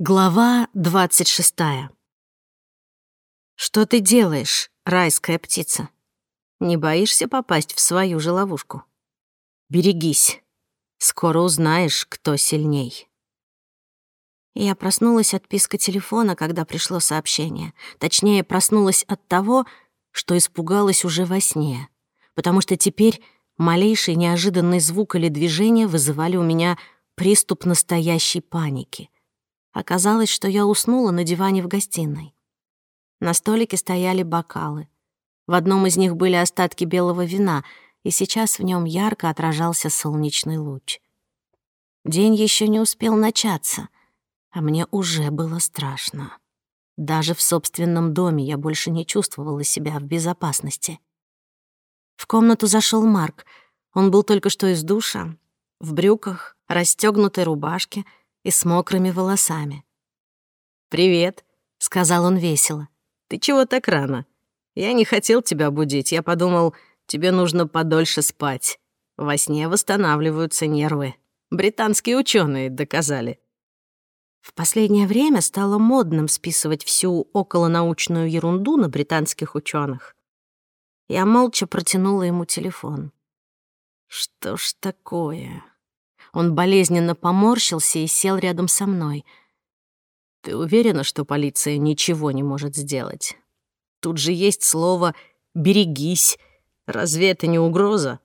Глава 26. Что ты делаешь, райская птица? Не боишься попасть в свою же ловушку? Берегись. Скоро узнаешь, кто сильней. Я проснулась от писка телефона, когда пришло сообщение. Точнее, проснулась от того, что испугалась уже во сне. Потому что теперь малейший неожиданный звук или движение вызывали у меня приступ настоящей паники. Оказалось, что я уснула на диване в гостиной. На столике стояли бокалы. В одном из них были остатки белого вина, и сейчас в нем ярко отражался солнечный луч. День еще не успел начаться, а мне уже было страшно. Даже в собственном доме я больше не чувствовала себя в безопасности. В комнату зашел Марк. Он был только что из душа, в брюках, расстегнутой рубашке — и с мокрыми волосами. «Привет», — сказал он весело. «Ты чего так рано? Я не хотел тебя будить. Я подумал, тебе нужно подольше спать. Во сне восстанавливаются нервы. Британские ученые доказали». В последнее время стало модным списывать всю околонаучную ерунду на британских ученых. Я молча протянула ему телефон. «Что ж такое?» Он болезненно поморщился и сел рядом со мной. «Ты уверена, что полиция ничего не может сделать? Тут же есть слово «берегись». Разве это не угроза?»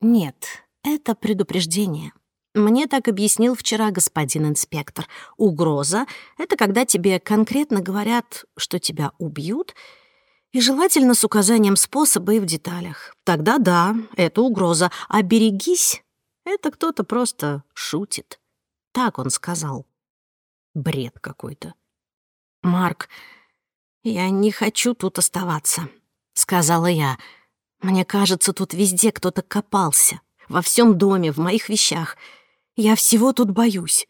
«Нет, это предупреждение», мне так объяснил вчера господин инспектор. Угроза — это когда тебе конкретно говорят, что тебя убьют, и желательно с указанием способа и в деталях. Тогда да, это угроза. А берегись это кто-то просто шутит. Так он сказал. Бред какой-то. «Марк, я не хочу тут оставаться», — сказала я. «Мне кажется, тут везде кто-то копался. Во всем доме, в моих вещах. Я всего тут боюсь.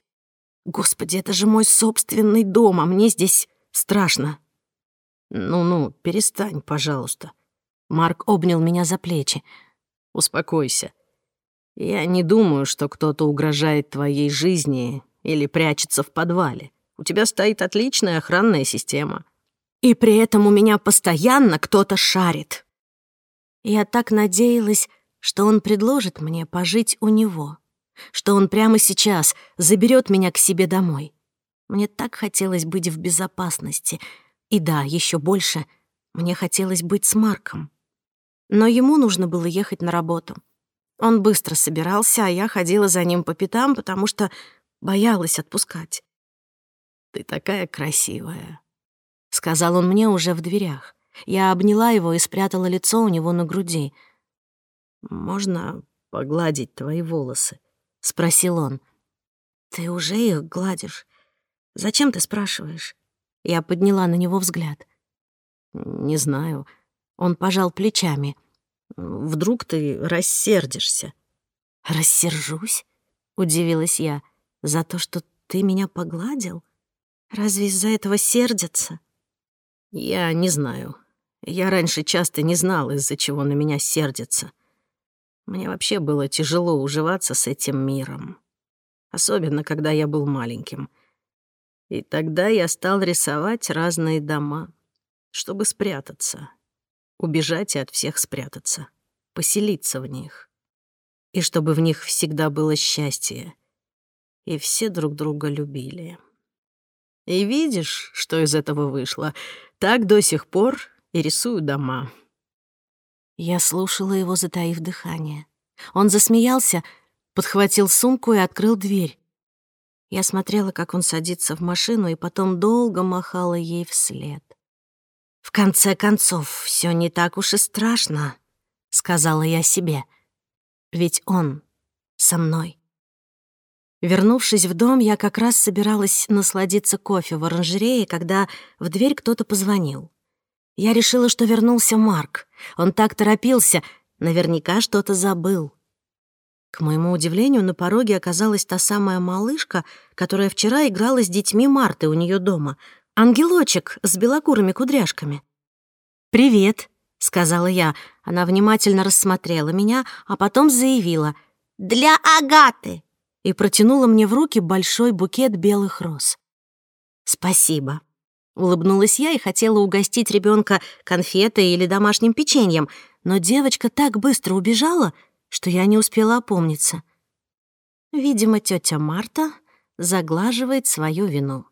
Господи, это же мой собственный дом, а мне здесь страшно». «Ну-ну, перестань, пожалуйста». Марк обнял меня за плечи. «Успокойся». Я не думаю, что кто-то угрожает твоей жизни или прячется в подвале. У тебя стоит отличная охранная система. И при этом у меня постоянно кто-то шарит. Я так надеялась, что он предложит мне пожить у него, что он прямо сейчас заберет меня к себе домой. Мне так хотелось быть в безопасности. И да, еще больше, мне хотелось быть с Марком. Но ему нужно было ехать на работу. Он быстро собирался, а я ходила за ним по пятам, потому что боялась отпускать. «Ты такая красивая», — сказал он мне уже в дверях. Я обняла его и спрятала лицо у него на груди. «Можно погладить твои волосы?» — спросил он. «Ты уже их гладишь? Зачем ты спрашиваешь?» Я подняла на него взгляд. «Не знаю». Он пожал плечами. Вдруг ты рассердишься». «Рассержусь?» — удивилась я. «За то, что ты меня погладил? Разве из-за этого сердятся?» «Я не знаю. Я раньше часто не знал, из-за чего на меня сердится. Мне вообще было тяжело уживаться с этим миром. Особенно, когда я был маленьким. И тогда я стал рисовать разные дома, чтобы спрятаться, убежать и от всех спрятаться, поселиться в них. И чтобы в них всегда было счастье. И все друг друга любили. И видишь, что из этого вышло. Так до сих пор и рисую дома. Я слушала его, затаив дыхание. Он засмеялся, подхватил сумку и открыл дверь. Я смотрела, как он садится в машину, и потом долго махала ей вслед. «В конце концов, все не так уж и страшно», — сказала я себе. «Ведь он со мной». Вернувшись в дом, я как раз собиралась насладиться кофе в оранжерее, когда в дверь кто-то позвонил. Я решила, что вернулся Марк. Он так торопился, наверняка что-то забыл. К моему удивлению, на пороге оказалась та самая малышка, которая вчера играла с детьми Марты у нее дома. «Ангелочек с белокурыми кудряшками». «Привет», — сказала я. Она внимательно рассмотрела меня, а потом заявила «Для Агаты» и протянула мне в руки большой букет белых роз. «Спасибо», — улыбнулась я и хотела угостить ребенка конфетой или домашним печеньем, но девочка так быстро убежала, что я не успела опомниться. Видимо, тетя Марта заглаживает свою вину.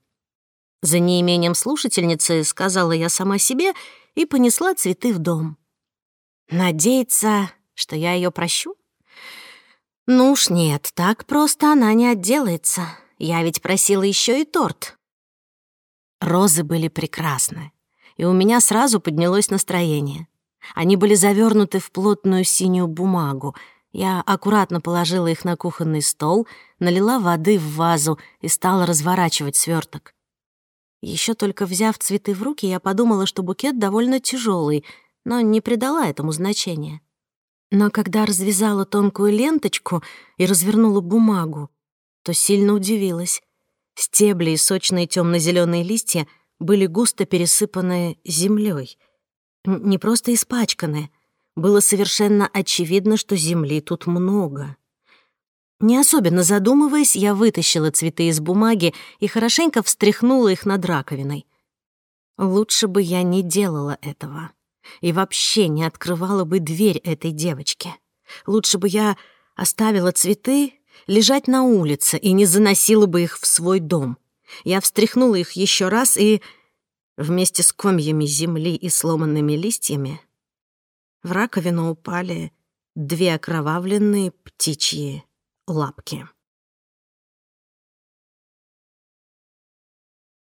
За неимением слушательницы сказала я сама себе и понесла цветы в дом. Надеется, что я ее прощу? Ну уж нет, так просто она не отделается. Я ведь просила еще и торт. Розы были прекрасны, и у меня сразу поднялось настроение. Они были завернуты в плотную синюю бумагу. Я аккуратно положила их на кухонный стол, налила воды в вазу и стала разворачивать сверток. Еще только взяв цветы в руки, я подумала, что букет довольно тяжелый, но не придала этому значения. Но когда развязала тонкую ленточку и развернула бумагу, то сильно удивилась. Стебли и сочные темно-зеленые листья были густо пересыпаны землей, не просто испачканы. Было совершенно очевидно, что земли тут много. Не особенно задумываясь, я вытащила цветы из бумаги и хорошенько встряхнула их над раковиной. Лучше бы я не делала этого. И вообще не открывала бы дверь этой девочке. Лучше бы я оставила цветы лежать на улице и не заносила бы их в свой дом. Я встряхнула их еще раз и... Вместе с комьями земли и сломанными листьями в раковину упали две окровавленные птичьи лапки.